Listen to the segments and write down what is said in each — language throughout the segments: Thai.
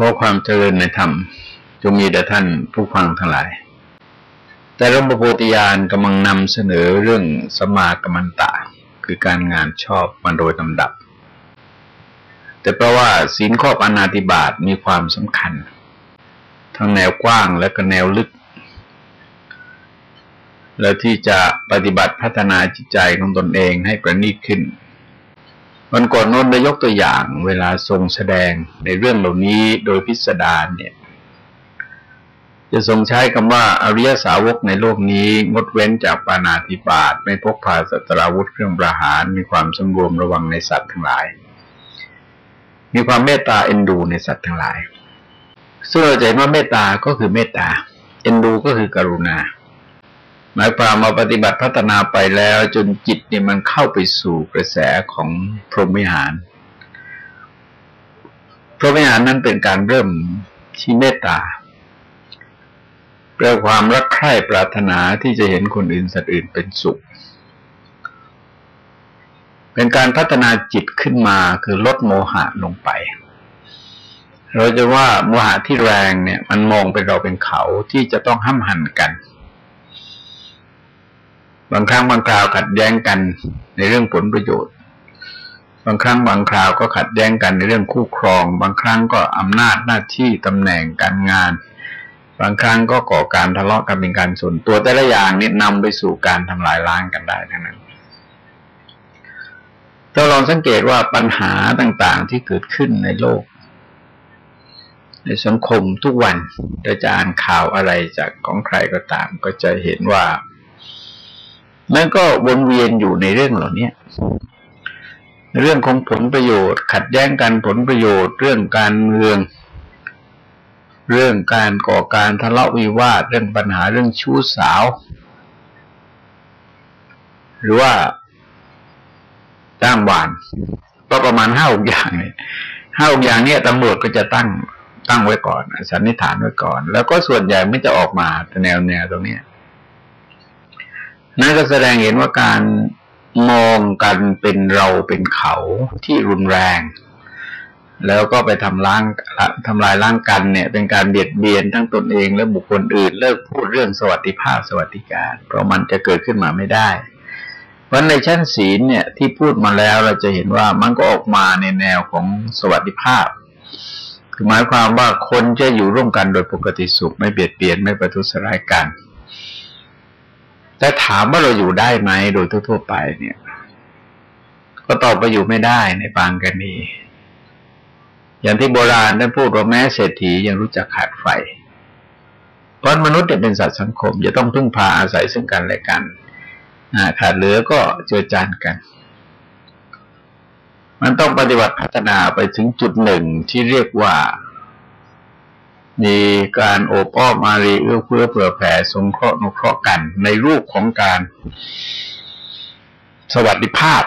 ขอความเจริญในธรรมจงมีแด่ท่านผู้ฟังทั้งหลาย แต่รมโพธิญาณกำลังนำเสนอเรื่องสมากรรมันตะ คือการงานชอบมันโดยลำดับ แต่เพราะว่าศีลข้อปานาติบาตมีความสำคัญ ทั้งแนวกว้างและก็แนวลึก และที่จะปฏิบัติพัฒนาจิตใจของตนเองให้ประณีตขึ้น วันก่อนน้นได้ยกตัวอย่างเวลาทรงแสดงในเรื่องเหล่านี้โดยพิสดารเนี่ย จะทรงใช้คำว่าอริยสาวกในโลกนี้ งดเว้นจากปานาธิบาตไม่พกพาสัตราวุธเครื่องประหาร มีความสำรวมระวังในสัตว์ทั้งหลาย มีความเมตตาเอ็นดูในสัตว์ทั้งหลายซึ่งเราจะเห็นว่าเมตตาก็คือเมตตาเอ็นดูก็คือกรุณา หมายความมาปฏิบัติพัฒนาไปแล้วจนจิตเนี่ยมันเข้าไปสู่กระแสของพรหมิหาร พรหมิหารนั้นเป็นการเริ่มชี้เมตตาเพื่อความรักใคร่ปรารถนาที่จะเห็นคนอื่นสัตว์อื่นเป็นสุข เป็นการพัฒนาจิตขึ้นมาคือลดโมหะลงไป เราจะว่าโมหะที่แรงเนี่ย มันมองเป็นเราเป็นเขาที่จะต้องห้ามหันกัน บางครั้งบางคราวขัดแย้งกันในเรื่องผลประโยชน์ บางครั้งบางคราวก็ขัดแย้งกันในเรื่องคู่ครอง บางครั้งก็อำนาจหน้าที่ตำแหน่งการงาน บางครั้งก็ก่อการทะเลาะกันเป็นการส่วนตัวแต่ละอย่างนี้นำไปสู่การทำลายล้างกันได้ทั้งนั้นถ้าลองสังเกตว่าปัญหาต่างๆที่เกิดขึ้นในโลก ในสังคมทุกวันเราจะอ่านข่าวอะไรจากของใครก็ตามก็จะเห็นว่า มันก็วนเวียนอยู่ในเรื่องเหล่านี้เรื่องของผลประโยชน์ ขัดแย้งกันผลประโยชน์ เรื่องการเมือง เรื่องการก่อการทะเลาะวิวาทเรื่องปัญหาเรื่องชู้สาว หรือว่าจ้างวานก็ประมาณห้าอย่างเนี่ยห้าอย่างเนี่ยตำรวจก็จะตั้งตั้งไว้ก่อนสันนิษฐานไว้ก่อน แล้วก็ส่วนใหญ่ไม่จะออกมาแนวแนวตรงเนี้ย นั่นก็แสดงเห็นว่าการมองกันเป็นเราเป็นเขาที่รุนแรง แล้วก็ไปทำล้างทำลายล้างกันเนี่ย เป็นการเบียดเบียนทั้งตนเองและบุคคลอื่น เลิกพูดเรื่องสวัสดิภาพสวัสดิการ เพราะมันจะเกิดขึ้นมาไม่ได้ เพราะในชั้นศีลเนี่ยที่พูดมาแล้วเราจะเห็นว่ามันก็ออกมาในแนวของสวัสดิภาพคือหมายความว่าคนจะอยู่ร่วมกันโดยปกติสุขไม่เบียดเบียนไม่ประทุษร้ายกัน แต่ถามว่าเราอยู่ได้ไหมโดยทั่วๆไปเนี่ย ก็ตอบไปอยู่ไม่ได้ในบางกรณีอย่างที่โบราณได้พูดว่าแม้เศรษฐียังรู้จักขาดไฟ เพราะมนุษย์เป็นสัตว์สังคม จะต้องพึ่งพาอาศัยซึ่งกันและกันขาดเหลือก็เจอจานกัน มันต้องปฏิบัติพัฒนาไปถึงจุดหนึ่งที่เรียกว่า มีการโอบอ้อมอารีเอื้อเฟื้อเผื่อแผ่สงเคราะห์นุเคราะห์กัน ในรูปของการสวัสดิภาพ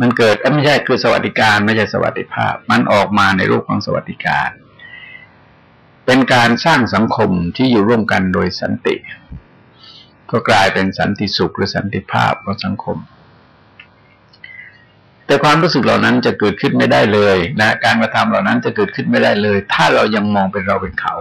มันเกิดไม่ใช่คือสวัสดิการไม่ใช่สวัสดิภาพ มันออกมาในรูปของสวัสดิการ เป็นการสร้างสังคมที่อยู่ร่วมกันโดยสันติ ก็กลายเป็นสันติสุขหรือสันติภาพของสังคม แต่ความรู้สึกเหล่านั้นจะเกิดขึ้นไม่ได้เลยนะการกระทำเหล่านั้นจะเกิดขึ้นไม่ได้เลย ถ้าเรายังมองเป็นเราเป็นเขา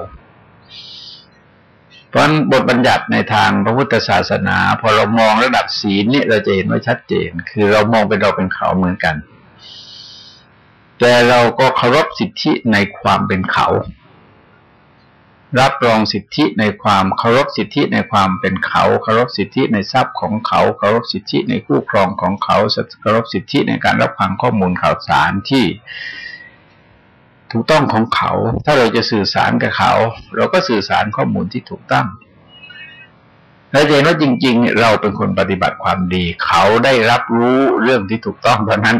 เพราะบทบัญญัติในทางพระพุทธศาสนา พอเรามองระดับศีลเนี่ยเราจะเห็นว่าชัดเจน คือเรามองเป็นเราเป็นเขาเหมือนกัน แต่เราก็เคารพสิทธิในความเป็นเขา รับรองสิทธิในความเคารพสิทธิในความเป็นเขาเคารพสิทธิในทรัพย์ของเขาเคารพสิทธิในคู่ครองของเขาเคารพสิทธิในการรับฟังข้อมูลข่าวสารที่ถูกต้องของเขา ถ้าเราจะสื่อสารกับเขา เราก็สื่อสารข้อมูลที่ถูกต้องและเห็นว่าจริง ๆ เราเป็นคนปฏิบัติความดี เขาได้รับรู้เรื่องที่ถูกต้องเท่านั้น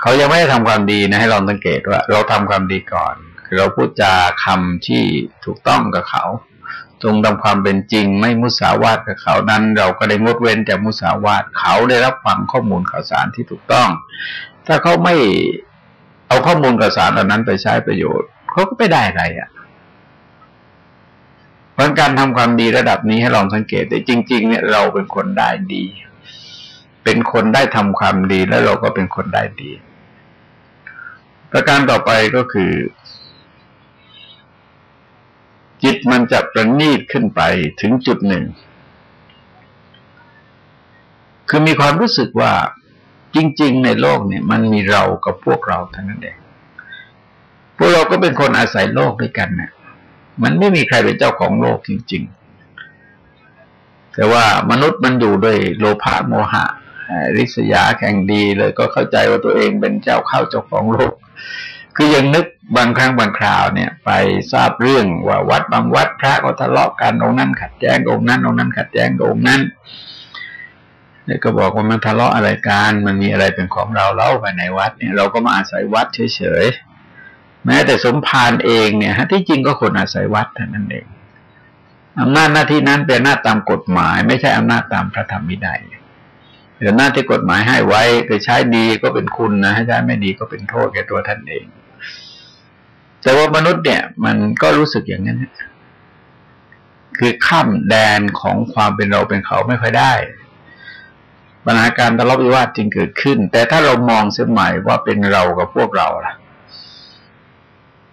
เขายังไม่ได้ทำความดีนะให้เราสังเกตว่า เราทำความดีก่อน เราพูดจาคำที่ถูกต้องกับเขา ตรงตามความเป็นจริงไม่มุสาวาทกับเขานั้น เราก็ได้งดเว้นจากมุสาวาทเขาได้รับฟังข้อมูลข่าวสารที่ถูกต้อง ถ้าเขาไม่เอาข้อมูลข่าวสารเหล่านั้นไปใช้ประโยชน์เขาก็ไม่ได้อะไรอะเพราะการทำความดีระดับนี้ให้ลองสังเกตได้จริง ๆ เนี่ยเราเป็นคนได้ดี เป็นคนได้ทำความดีแล้วเราก็เป็นคนได้ดี ประการต่อไปก็คือ จิตมันจะประณีตขึ้นไปถึงจุดหนึ่ง คือมีความรู้สึกว่าจริง ๆ ในโลกเนี่ย มันมีเรากับพวกเราเท่านั้นเองพวกเราก็เป็นคนอาศัยโลกด้วยกันเนี่ยมันไม่มีใครเป็นเจ้าของโลกจริง ๆ แต่ว่ามนุษย์มันอยู่ด้วยโลภะโมหะ ริษยาแข่งดีเลยก็เข้าใจว่าตัวเองเป็นเจ้าเข้าเจ้าของโลก คือยังนึก บางครั้งบางคราวเนี่ย ไปทราบเรื่องว่าวัดบางวัดพระก็ทะเลาะกันองนั้นขัดแย้งองนั้นองนั้นขัดแย้งองนั้นเนี่ยก็บอกว่ามันทะเลาะอะไรกันมันมีอะไรเป็นของเราเล่าไปในวัดเนี่ยเราก็มาอาศัยวัดเฉยๆแม้แต่สมภารเองเนี่ยฮะที่จริงก็คนอาศัยวัดเท่านั้นเองอำนาจหน้าที่นั้นเป็นหน้าตามกฎหมาย ไม่ใช่อำนาจตามพระธรรมวินัยหรือหน้าที่กฎหมายให้ไว้คือใช้ดีก็เป็นคุณนะใช้ไม่ดีก็เป็นโทษแก่ตัวท่านเอง แต่ว่ามนุษย์เนี่ย มันก็รู้สึกอย่างนั้นคือข้ามแดนของความเป็นเราเป็นเขาไม่ค่อยได้ ปัญหาการทะเลาะวิวาทจึงเกิดขึ้น แต่ถ้าเรามองเสียใหม่ว่าเป็นเรากับพวกเราล่ะ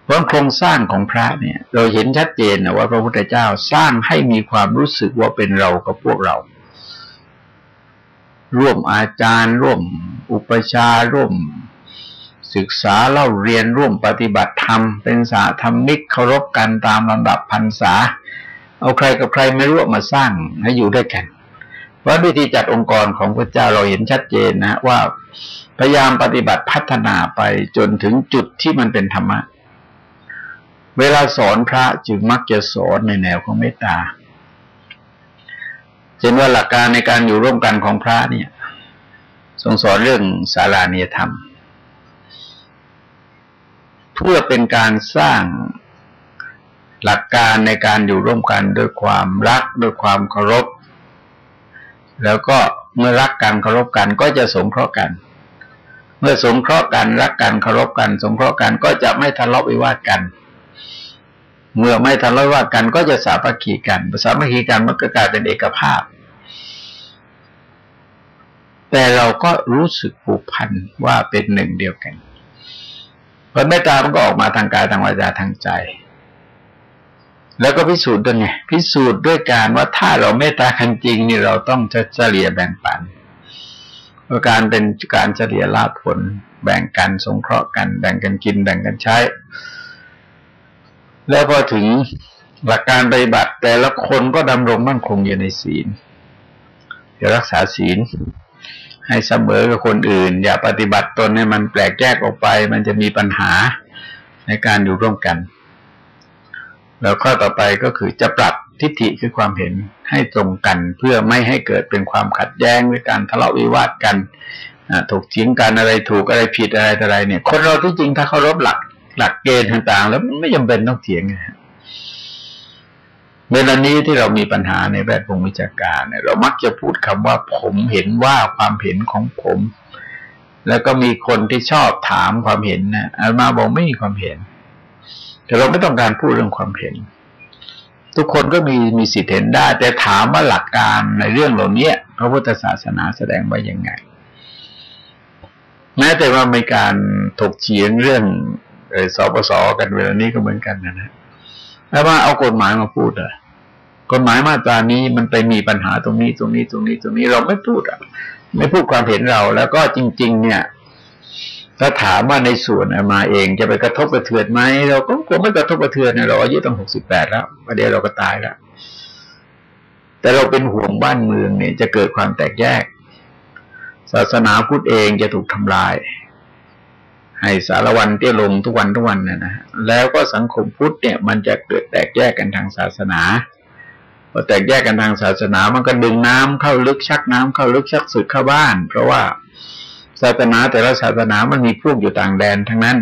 เพราะโครงสร้างของพระเนี่ย เราเห็นชัดเจนนะว่าพระพุทธเจ้าสร้างให้มีความรู้สึกว่าเป็นเรากับพวกเรา ร่วมอาจารย์ ร่วมอุปชาร่วม ศึกษาเล่าเรียนร่วมปฏิบัติธรรม เป็นสาธรรมิกเคารพกันตามลำดับพรรษา เอาใครกับใครไม่รู้มาสร้างให้อยู่ด้วยกันเพราวิธีจัดองค์กรของพระเจ้าเราเห็นชัดเจนนะว่าพยายามปฏิบัติพัฒนาไปจนถึงจุดที่มันเป็นธรรมะ เวลาสอนพระจึงมักจะสอนในแนวของเมตตาเช่นว่าหลักการในการอยู่ร่วมกันของพระเนี่ยทรงสอนเรื่องสารานิยธรรม เพื่อเป็นการสร้างหลักการในการอยู่ร่วมกันด้วยความรักด้วยความเคารพ แล้วก็เมื่อรักกันเคารพกันก็จะสงเคราะห์กัน เมื่อสงเคราะห์กันรักกันเคารพกัน สงเคราะห์กันก็จะไม่ทะเลาะวิวาทกัน เมื่อไม่ทะเลาะวิวาทกันก็จะสามัคคีกันสามัคคีกันมันก็กลายเป็นเอกภาพ แต่เราก็รู้สึกผูกพันว่าเป็นหนึ่งเดียวกัน ผลเมตตามันก็ออกมาทางกายทางวาจาทางใจ แล้วก็พิสูจน์ด้วยไงพิสูจน์ด้วยการว่าถ้าเราเมตตากันจริงนี่เราต้องจะเฉลี่ยแบ่งปันเพราะการเป็นการเฉลี่ยลาภผล แบ่งกันสงเคราะห์กัน แบ่งกันกิน แบ่งกันใช้ แล้วพอถึงหลักการปฏิบัติแต่ละคนก็ดำรงมั่นคงอยู่ในศีลจะรักษาศีล ให้เสมอกับคนอื่น อย่าปฏิบัติตนให้มันแปลกแยกออกไป มันจะมีปัญหาในการอยู่ร่วมกัน แล้วข้อต่อไปก็คือจะปรับทิฏฐิคือความเห็นให้ตรงกัน เพื่อไม่ให้เกิดเป็นความขัดแย้งหรือการทะเลาะวิวาทกันถกเถียงกันอะไรถูกอะไรผิดอะไรอะไรเนี่ย คนเราที่จริงถ้าเคารพหลัก หลักเกณฑ์ต่างๆ แล้วไม่จำเป็นต้องเถียงนะ เวลานี้ที่เรามีปัญหาในแวดวงวิชาการเนี่ยเรามักจะพูดคำว่าผมเห็นว่าความเห็นของผม แล้วก็มีคนที่ชอบถามความเห็นนะอามาบอกไม่มีความเห็น แต่เราไม่ต้องการพูดเรื่องความเห็น ทุกคนก็มีมีสิทธิ์เห็นได้ แต่ถามว่าหลักการในเรื่องเหล่านี้พระพุทธศาสนาแสดงไว้ยังไง แม้แต่ว่ามีการถกเถียงเรื่องสปสกันเวลานี้ก็เหมือนกันนะนะแล้วว่าเอากฎหมายมาพูดอะ กฎหมายมาตรานี้มันไปมีปัญหาตรงนี้ตรงนี้ตรงนี้ตรงนี้เราไม่พูดอะ ไม่พูดความเห็นเรา แล้วก็จริง ๆ เนี่ยถ้าถามว่าในส่วนมาเองจะไปกระทบกระเทือนไหมเราก็คงไม่กระทบกระเทือนเราอายุตั้งหกสิบแปดแล้วประเดี๋ยวเราก็ตายแล้วแต่เราเป็นห่วงบ้านเมืองเนี่ย จะเกิดความแตกแยก ศาสนาพุทธเองจะถูกทำลาย ให้สารวันเตี้ยลงทุกวันทุกวันนะนะแล้วก็สังคมพุทธเนี่ย มันจะเกิดแตกแยกกันทางศาสนา พอแตกแยกกันทางศาสนามันก็ดึงน้ำเข้าลึกชักน้ำเข้าลึกชักสุดเข้าบ้าน เพราะว่าศาสนาแต่ละศาสนามันมีพวกอยู่ต่างแดนทั้งนั้น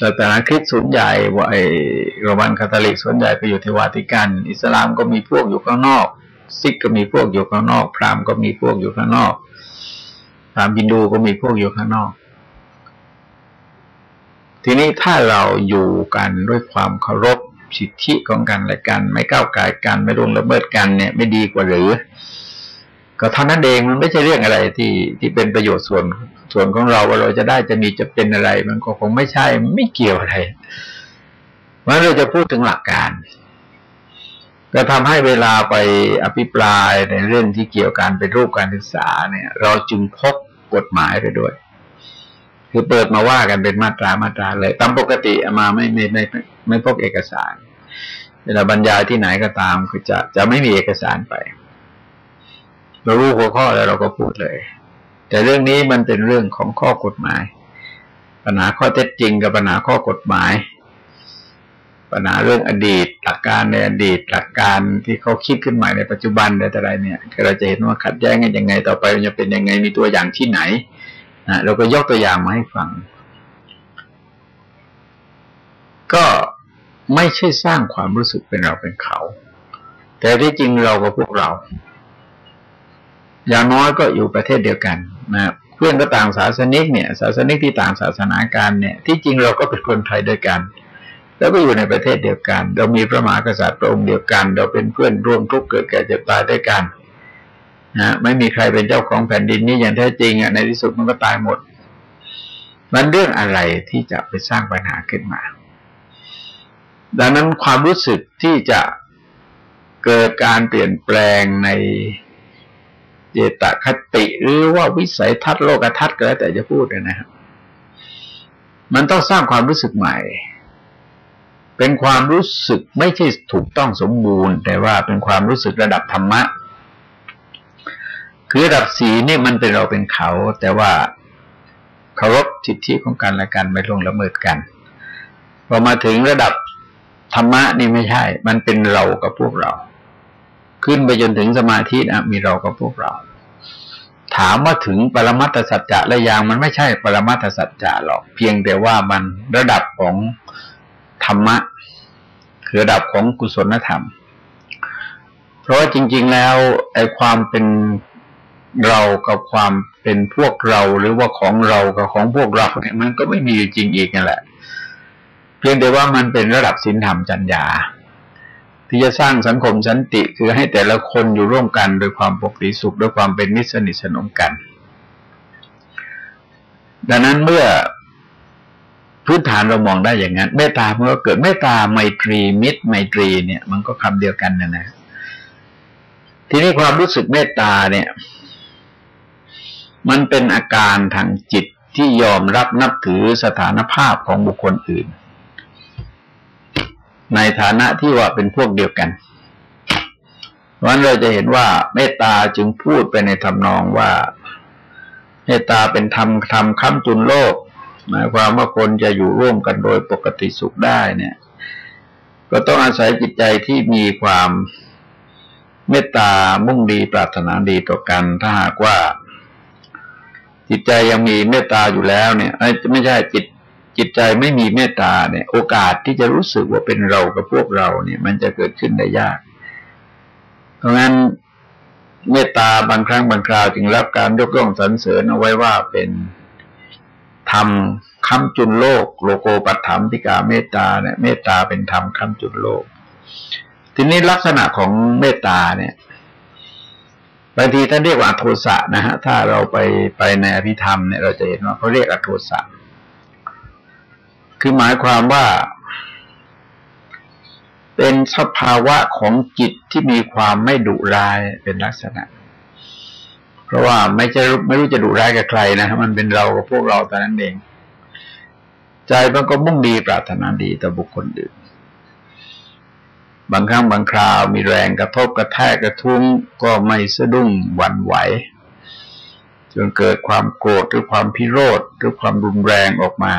ศาสนาคริสต์ส่วนใหญ่ว่าไอโรมันคาทอลิกส่วนใหญ่ไปอยู่ที่วาติกัน อิสลามก็มีพวกอยู่ข้างนอก ซิกก็มีพวกอยู่ข้างนอก พราหมณ์ก็มีพวกอยู่ข้างนอกตามบินดูก็มีพวกอยู่ข้างนอก ทีนี้ถ้าเราอยู่กันด้วยความเคารพ สิทธิของกันและกัน ไม่ก้าวไก่กันไม่ร่วงละเมิดกันเนี่ย ไม่ดีกว่าหรือ ก็เท่านั้นเองมันไม่ใช่เรื่องอะไรที่ที่เป็นประโยชน์ส่วนส่วนของเราว่าเราจะได้จะมีจะเป็นอะไร มันก็คงไม่ใช่ไม่เกี่ยวอะไรเพราะเราจะพูดถึงหลักการก็ทำให้เวลาไปอภิปรายในเรื่องที่เกี่ยวกันเป็นรูปการศึกษาเนี่ย เราจึงพกกฎหมายไปด้วย คือเปิดมาว่ากันเป็นมาตรามาตราเลย ตามปกติมาไม่ไม่ไม่ ไม่พกเอกสาร เวลาบรรยายที่ไหนก็ตามคือจะจะไม่มีเอกสารไป เรารู้หัวข้อแล้วเราก็พูดเลย แต่เรื่องนี้มันเป็นเรื่องของข้อกฎหมาย ปัญหาข้อเท็จจริงกับปัญหาข้อกฎหมาย ปัญหาเรื่องอดีต หลักการในอดีต หลักการที่เขาคิดขึ้นใหม่ในปัจจุบันอะไรเนี่ยเราจะเห็นว่าขัดแย้งกันยังไงต่อไปมันจะเป็นยังไงมีตัวอย่างที่ไหนนะเราก็ยกตัวอย่างมาให้ฟัง ก็ ไม่ใช่สร้างความรู้สึกเป็นเราเป็นเขา แต่ที่จริงเรากับพวกเรา อย่างน้อยก็อยู่ประเทศเดียวกันนะเพื่อนก็ต่างศาสนิกเนี่ย ศาสนิกที่ต่างศาสนาการเนี่ย ที่จริงเราก็เป็นคนไทยด้วยกัน แล้วก็อยู่ในประเทศเดียวกัน เรามีพระมหากษัตริย์พระองค์เดียวกัน เราเป็นเพื่อนร่วมทุกข์เกิดแก่เจ็บตายด้วยกันนะไม่มีใครเป็นเจ้าของแผ่นดินนี้อย่างแท้จริงอะในที่สุดมันก็ตายหมด มันเรื่องอะไรที่จะไปสร้างปัญหาขึ้นมา ดังนั้นความรู้สึกที่จะเกิดการเปลี่ยนแปลงในเจตคติหรือว่าวิสัยทัศน์โลกทัศน์ก็แล้วแต่จะพูดนะครับ มันต้องสร้างความรู้สึกใหม่ เป็นความรู้สึกไม่ใช่ถูกต้องสมบูรณ์ แต่ว่าเป็นความรู้สึกระดับธรรมะ คือระดับสีนี่มันเป็นเราเป็นเขา แต่ว่าเคารพสิทธิของกันและกันไม่ลงละเมิดกันพอมาถึงระดับ ธรรมะนี่ไม่ใช่ มันเป็นเรากับพวกเรา ขึ้นไปจนถึงสมาธินะมีเรากับพวกเรา ถามว่าถึงปรมัตถสัจจะและยางมันไม่ใช่ปรมัตถสัจจะหรอก เพียงแต่ว่ามันระดับของธรรมะ คือระดับของกุศลธรรม เพราะว่าจริง ๆแล้วไอ้ความเป็นเรากับความเป็นพวกเราหรือว่าของเรากับของพวกเราเนี่ยมันก็ไม่มีอยู่จริงอีกนั่นแหละ เพียงแต่ว่ามันเป็นระดับศีลธรรมจัญญา ที่จะสร้างสังคมสันติคือให้แต่ละคนอยู่ร่วมกันโดยความปกติสุขด้วยความเป็นมิตรสนิทสนมกัน ดังนั้นเมื่อพื้นฐานเรามองได้อย่างนั้นเมตตาเมื่อเกิดเมตตาไมตรีมิตรไมตรีเนี่ย มันก็คำเดียวกันนะนะทีนี้ความรู้สึกเมตตาเนี่ย มันเป็นอาการทางจิตที่ยอมรับนับถือสถานภาพของบุคคลอื่น ในฐานะที่ว่าเป็นพวกเดียวกันเพราะนั้นเราจะเห็นว่าเมตตาจึงพูดไปในทำนองว่า เมตตาเป็นธรรมธรรมค้ำจุนโลก หมายความว่าคนจะอยู่ร่วมกันโดยปกติสุขได้เนี่ย ก็ต้องอาศัยจิตใจที่มีความเมตตามุ่งดีปรารถนาดีต่อกัน ถ้าหากว่า จิตใจยังมีเมตตาอยู่แล้วเนี่ยไม่ใช่จิต จิตใจไม่มีเมตตาเนี่ย โอกาสที่จะรู้สึกว่าเป็นเรากับพวกเราเนี่ย มันจะเกิดขึ้นได้ยาก เพราะงั้นเมตตาบางครั้งบางคราวจึงรับการยกย่องสรรเสริญเอาไว้ว่าเป็นธรรมคำจุนโลก โลโกปัฏฐามพิกาเมตตาเนี่ยเมตตาเป็นธรรมคำจุนโลก ทีนี้ลักษณะของเมตตาเนี่ยบางทีท่านเรียกว่าโทสะนะฮะถ้าเราไปไปในอภิธรรมเนี่ยเราจะเห็นว่าเขาเรียกอโทสะ คือหมายความว่า เป็นสภาวะของจิตที่มีความไม่ดุร้ายเป็นลักษณะ เพราะว่าไม่จะไม่รู้จะดุร้ายกับใครนะมันเป็นเรากับพวกเราแต่นั้นเอง ใจมันก็มุ่งดีปรารถนาดีต่อบุคคลอื่นบางครั้งบางคราวมีแรงกระทบกระแทกกระทุ้งก็ไม่สะดุ้งหวั่นไหวจนเกิดความโกรธหรือความพิโรธหรือความรุนแรงออกมา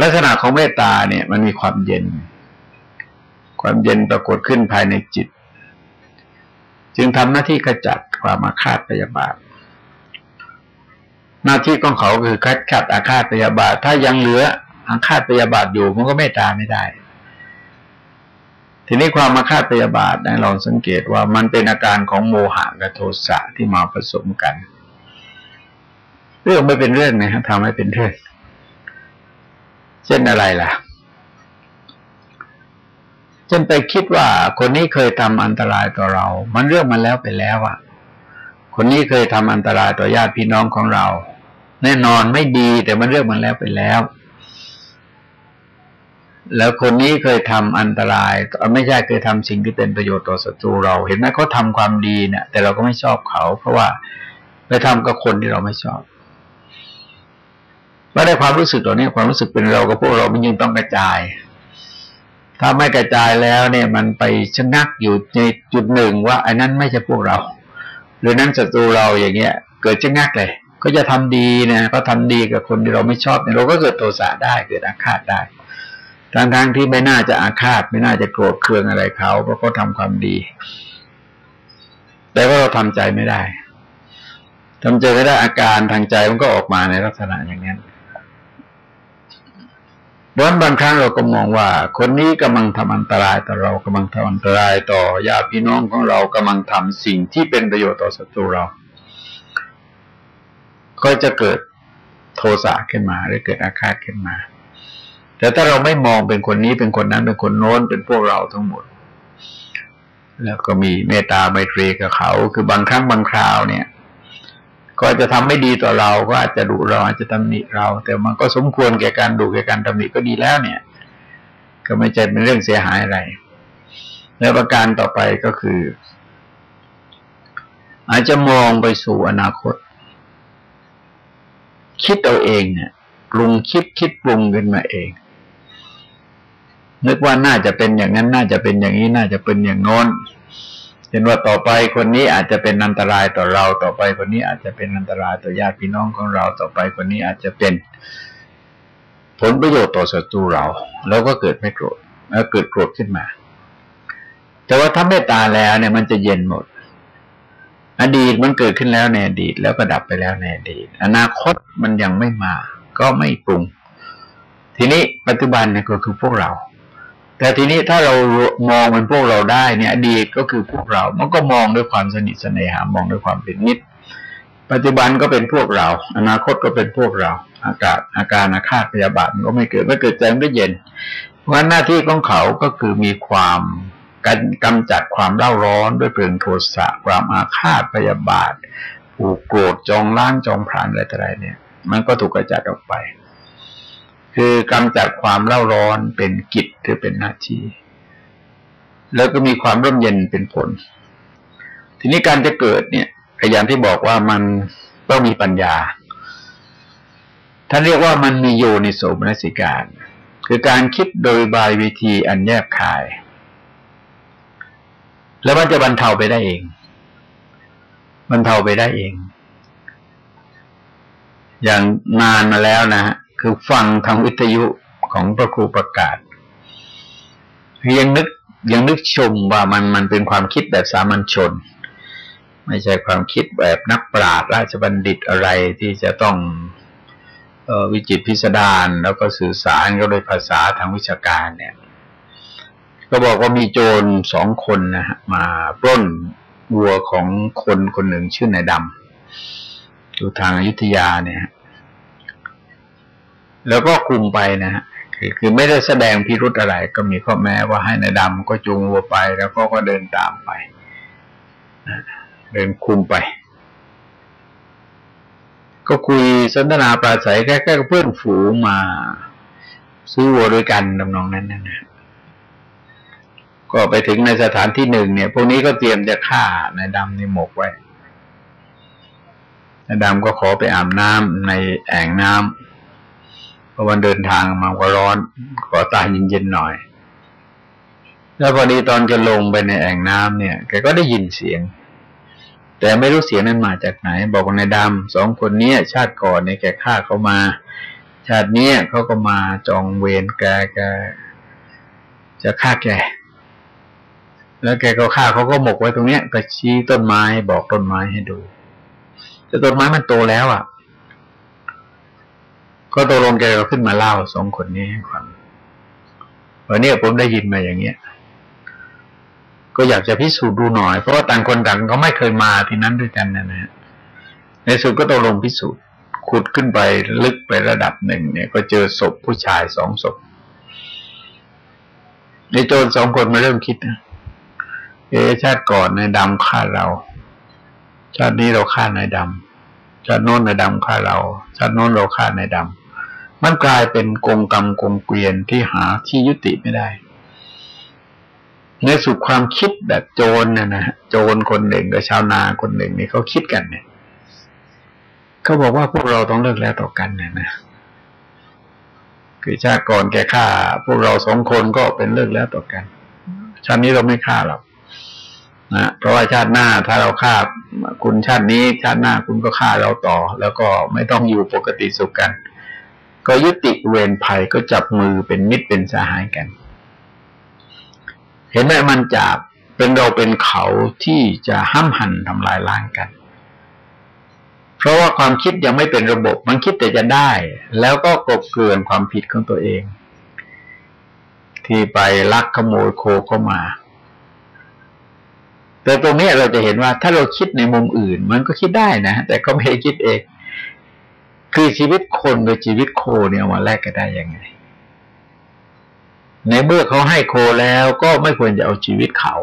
ลักษณะของเมตตาเนี่ย มันมีความเย็น ความเย็นปรากฏขึ้นภายในจิต จึงทำหน้าที่ขจัดความอาฆาตพยาบาท หน้าที่ของเขาคือคัดขัดอาฆาตพยาบาท ถ้ายังเหลืออาฆาตพยาบาทอยู่มันก็เมตตาไม่ได้ ทีนี้ความอาฆาตพยาบาทนะเราสังเกตว่ามันเป็นอาการของโมหะกับโทสะที่มาผสมกัน เรื่องไม่เป็นเรื่องนะฮะทำให้เป็นเรื่อง เช่นอะไรล่ะจนไปคิดว่าคนนี้เคยทำอันตรายต่อเรา มันเรื่องมันแล้วไปแล้วอะคนนี้เคยทำอันตรายต่อญาติพี่น้องของเรา แน่นอนไม่ดีแต่มันเรื่องมันแล้วไปแล้ว แล้วคนนี้เคยทำอันตรายไม่ใช่เคยทำสิ่งที่เป็นประโยชน์ต่อศัตรูเรา เห็นไหมเขาทาความดีเนี่ยแต่เราก็ไม่ชอบเขา เพราะว่าไปทำกับคนที่เราไม่ชอบ ว่ได้ความรู้สึกตัวนี้ความรู้สึกเป็นเรากับพวกเรา มันยังต้องกระจาย ถ้าไม่กระจายแล้วเนี่ยมันไปชะงักอยู่ในจุดหนึ่งว่าไอันนั้นไม่ใช่พวกเรา หรือนั้นศัตรูเราอย่างเงี้ย เกิดชะงักเลย ก็จะทำดีนะก็ทำดีกับคนที่เราไม่ชอบเนี่ยเราก็เกิดโทสะได้เกิดอาฆาตได้ทางทที่ไม่น่าจะอาฆาตไม่น่าจะโกรธเคืองอะไรเขาเพราะเขาทาความดี แต่ว่าเราทำใจไม่ได้ทำใจไม่ได้อาการทางใจมันก็ออกมาในลักษณะอย่างนั้น ดังนั้นบางครั้งเราก็มองว่า คนนี้กำลังทำอันตรายต่อเรากำลังทำอันตรายต่อญาติพี่น้องของเรากำลังทำสิ่งที่เป็นประโยชน์ต่อศัตรูเรา ก็จะเกิดโทสะขึ้นมาหรือเกิดอาฆาตขึ้นมา แต่ถ้าเราไม่มองเป็นคนนี้เป็นคนนั้นเป็นคนโน้นเป็นพวกเราทั้งหมด แล้วก็มีเมตตาไมตรีกับเขา คือบางครั้งบางคราวเนี่ย ก็จะทำไม่ดีต่อเราก็อาจจะดุเราอาจจะตำหนิเรา แต่มันก็สมควรแก่การดุแก่การตำหนิก็ดีแล้วเนี่ย ก็ไม่ใช่เป็นเรื่องเสียหายอะไรแล้วประการต่อไปก็คือ อาจจะมองไปสู่อนาคต คิดเอาเองเนี่ยปรุงคิดคิดปรุงขึ้นมาเอง นึกว่าน่าจะเป็นอย่างนั้น น่าจะเป็นอย่างนี้น่าจะเป็นอย่างโน้น เห็นว่าต่อไปคนนี้อาจจะเป็นอันตรายต่อเรา ต่อไปคนนี้อาจจะเป็นอันตรายต่อญาติพี่น้องของเรา ต่อไปคนนี้อาจจะเป็น ผลประโยชน์ต่อศัตรูเราเราก็เกิดไม่โกรธแล้วเกิดโกรธขึ้นมา แต่ว่าถ้าเมตตาแล้วเนี่ยมันจะเย็นหมด อดีตมันเกิดขึ้นแล้วในอดีตแล้วก็ดับไปแล้วในอดีต อนาคตมันยังไม่มา ก็ไม่ปรุง ทีนี้ปัจจุบันเนี่ยก็คือพวกเรา แต่ทีนี้ถ้าเรามองเป็นพวกเราได้เนี่ยอดีตก็คือพวกเรา มันก็มองด้วยความสนิทสนหามองด้วยความเป็นมิตร ปัจจุบันก็เป็นพวกเรา อนาคตก็เป็นพวกเรา อากาศอาการอาฆาตพยาบาทมันก็ไม่เกิดไม่เกิดใจมันก็เย็น เพราะหน้าที่ของเขาก็คือมีความการกำจัดความเล่าร้อนด้วยเพลิงโทสะความอาฆาตพยาบาทผูกโกรธจองล้างจองพรานอะไรต่ออะไรเนี่ย มันก็ถูกกระจัดออกไป คือกำจัดความเล่าร้อนเป็นกิจหรือเป็นหน้าที่ แล้วก็มีความร่มเย็นเป็นผล ทีนี้การจะเกิดเนี่ยอย่างที่บอกว่ามันต้องมีปัญญาท่านเรียกว่ามันมีโยนิโสมนสิการ คือการคิดโดยบายวิธีอันแยบคาย แล้วมันจะบรรเทาไปได้เองบรรเทาไปได้เอง อย่างนานมาแล้วนะฮะ คือฟังทางวิทยุของพระครูประกาศ ยังนึกยังนึกชมว่ามันมันเป็นความคิดแบบสามัญชน ไม่ใช่ความคิดแบบนักปราชญ์ราชบัณฑิตอะไรที่จะต้องออวิจิตพิสดารแล้วก็สื่อสารก็โดยภาษาทางวิชาการเนี่ย ก็บอกว่ามีโจรสองคนนะฮะมาปล้นวัวของคนคนหนึ่งชื่อนายดำอยู่ทางอยุธยาเนี่ย แล้วก็คุมไปนะฮะคือคือไม่ได้แสดงพิรุธอะไร ก็มีข้อแม้ว่าให้ในายดำก็จูงวัวไป แล้วก็ก็เดินตามไปเดินคุมไป ก็คุยสนทนาปราศัยแค่แค่เพื่อนฝูงมา ซื้อวัวด้วยกันดำนองนั้นนะก็ไปถึงในสถานที่หนึ่งเนี่ยพวกนี้ก็เตรียมจะฆ่านายดำในหมกไว้นายดำก็ขอไปอาบน้ำในแอ่งน้ำ พอวันเดินทางมาก็ร้อนขอตายเย็นๆหน่อย แล้วพอดีตอนจะลงไปในแอ่งน้ำเนี่ยแกก็ได้ยินเสียง แต่ไม่รู้เสียงนั้นมาจากไหน บอกนายดำสองคนนี้ชาติก่อนเนี่ยแกฆ่าเขามา ชาตินี้เขาก็มาจองเวรแกแกจะฆ่าแกแล้วแกก็ฆ่าเขาก็หมกไว้ตรงเนี้ยก็ชี้ต้นไม้บอกต้นไม้ให้ดู แต่ต้นไม้มันโตแล้วอะ ก็ตกลงแกก็ขึ้นมาเล่าสองคนนี้ให้ฟังวันนี้ผมได้ยินมาอย่างเงี้ย ก็อยากจะพิสูจน์ดูหน่อย เพราะว่าต่างคนต่างก็ไม่เคยมาที่นั้นด้วยกันนะนะ ในสุดก็ตกลงพิสูจน์ขุดขึ้นไปลึกไประดับหนึ่ง เนี่ย ก็เจอศพผู้ชายสองศพในโจรสองคนมาเริ่มคิดนะเอชาติก่อนในดำฆ่าเรา ชาตินี้เราฆ่าในดำ ชาติโน้นในดำฆ่าเราชาติโน้นเราฆ่าในดำมันกลายเป็นกงกรรมกงเกวียนที่หาที่ยุติไม่ได้ ในสุดความคิดแบบโจรเนี่ยนะโจรคนหนึ่งกับชาวนาคนหนึ่งนี่เขาคิดกันเนี่ยเขาบอกว่าพวกเราต้องเลิกแล้วต่อกันนี่ยนะคือชาติก่อนแกฆ่า พวกเราสองคนก็เป็นเลิกแล้วต่อกันชาตินี้เราไม่ฆ่าหรอก นะเพราะว่าชาติหน้าถ้าเราฆ่าคุณชาตินี้ชาติหน้าคุณก็ฆ่าเราต่อ แล้วก็ไม่ต้องอยู่ปกติสุขกัน ก็ยุติเวรภัยก็จับมือเป็นมิตรเป็นสหายกัน เห็นไหมมันจะเป็นเราเป็นเขาที่จะห้ามหันทำลายล้างกัน เพราะว่าความคิดยังไม่เป็นระบบ มันคิดแต่จะได้ แล้วก็กบเกลื่อนความผิดของตัวเอง ที่ไปลักขโมยโคเข้ามา แต่ตรงนี้เราจะเห็นว่าถ้าเราคิดในมุมอื่น มันก็คิดได้นะ แต่ก็ไม่คิดเอง คือชีวิตคนกับชีวิตโคเนี่ยมาแลกกันได้ยังไง ในเมื่อเขาให้โคแล้วก็ไม่ควรจะเอาชีวิตเขา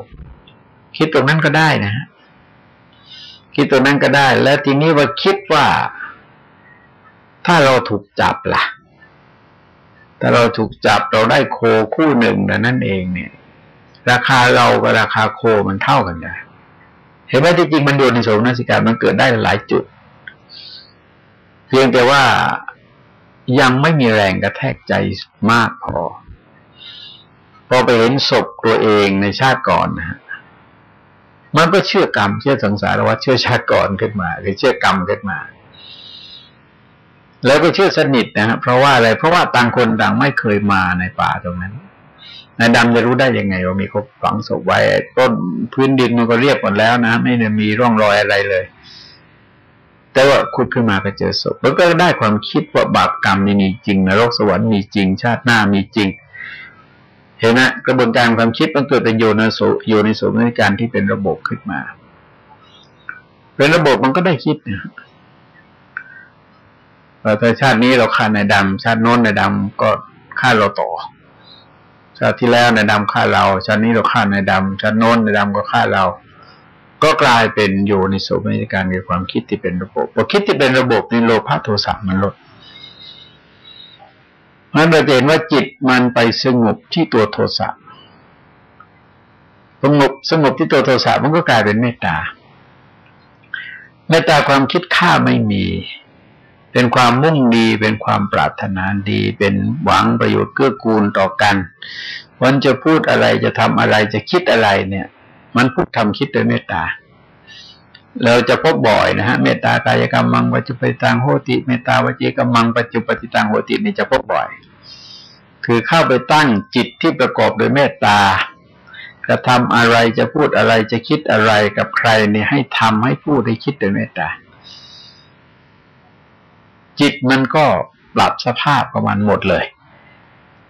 คิดตรงนั้นก็ได้นะฮะคิดตรงนั้นก็ได้ แล้วทีนี้ว่าคิดว่า ถ้าเราถูกจับละ่ะ ถ้าเราถูกจับเราได้โคคู่หนึ่งแต่นั่นเองเนี่ย ราคาเรากับราคาโคมันเท่ากันได้เห็นไหมที่จริงมันโยนในโสมนัสิการมันเกิดได้หลายจุด เพียงแต่ว่ายังไม่มีแรงกระแทกใจมากพอ พอไปเห็นศพตัวเองในชาติก่อนนะฮะมันก็เชื่อกรรมเชื่อสังสารวัฏเชื่อชาติก่อนขึ้นมาหรือเชื่อกรรมขึ้นมา แล้วก็เชื่อสนิทนะฮะเพราะว่าอะไรเพราะว่าต่างคนต่างไม่เคยมาในป่าตรงนั้น นายดำจะรู้ได้ยังไงว่ามีเขาฝังศพไว้ต้นพื้นดินมันก็เรียบหมดแล้วนะ ไม่ได้มีร่องรอยอะไรเลย แต่ว่าขุดขึ้นมาก็เจอศพแล้วก็ได้ความคิดว่าบาปกรรมมีจริงนรกสวรรค์มีจริง ชาติหน้ามีจริง เห็นไหมกระบวนการความคิดมันเกิดเป็นโยนโสโยนิโสมนการที่เป็นระบบขึ้นมา เป็นระบบมันก็ได้คิดนะแต่ชาตินี้เราฆ่าในดำชาติโน้นในดำก็ฆ่าเราต่อ ชาติที่แล้วในดำฆ่าเราชาตินี้เราฆ่าในดำชาติโน้นในดำก็ฆ่าเรา ก็กลายเป็นโยนิโสมนสิการในความคิดที่เป็นระบบพอคิดที่เป็นระบบในโลภะโทสะมันลดมันเราเห็นว่าจิตมันไปสงบที่ตัวโทสะสงบสงบที่ตัวโทสะมันก็กลายเป็นเมตตาเมตตาความคิดฆ่าไม่มี เป็นความมุ่งดีเป็นความปรารถนาดีเป็นหวังประโยชน์เกื้อกูลต่อกันวันจะพูดอะไรจะทำอะไรจะคิดอะไรเนี่ย มันพูดทำคิดโดยเมตตาเราจะพบบ่อยนะฮะเมตตากายกรรมมังปัจจุปติตังโหติเมตตาวจีกรรมมังปัจจุปติตังโหตินี่จะพบบ่อย คือเข้าไปตั้งจิตที่ประกอบโดยเมตตากระทำอะไรจะพูดอะไรจะคิดอะไรกับใครเนี่ยให้ทำให้พูดให้คิดโดยเมตตา จิตมันก็ปรับสภาพประมาณหมดเลย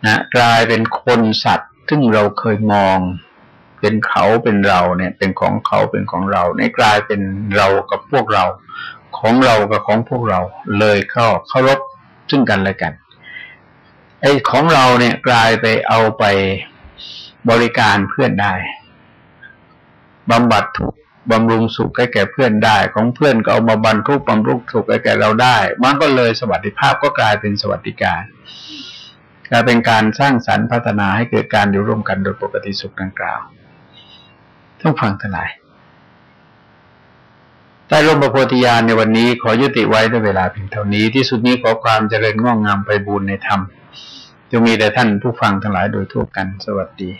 นะกลายเป็นคนสัตว์ ซึ่งเราเคยมอง เป็นเขาเป็นเราเนี่ย เป็นของเขาเป็นของเราในกลายเป็นเรากับพวกเรา ของเรากับของพวกเรา เลยเข้าเคารพซึ่งกันและกันไอ้ของเราเนี่ยกลายไปเอาไปบริการเพื่อนได้บำบัดทุก บำรุงสุขให้แก่เพื่อนได้ ของเพื่อนก็เอามาบรรทุกบำรุงสุขให้แก่เราได้ มันก็เลยสวัสดิภาพก็กลายเป็นสวัสดิการกลายเป็นการสร้างสรรค์พัฒนาให้เกิดการอยู่ร่วมกันโดยปกติสุขดังกล่าวต้องฟังทั้งหลายใต้ร่มพระโพธิญาณในวันนี้ขอยุติไว้ด้วยเวลาเพียงเท่านี้ที่สุดนี้ขอความเจริญงอกงามไปบูรณนธรรมจะมีแต่ท่านผู้ฟังทั้งหลายโดยทั่วกันสวัสดี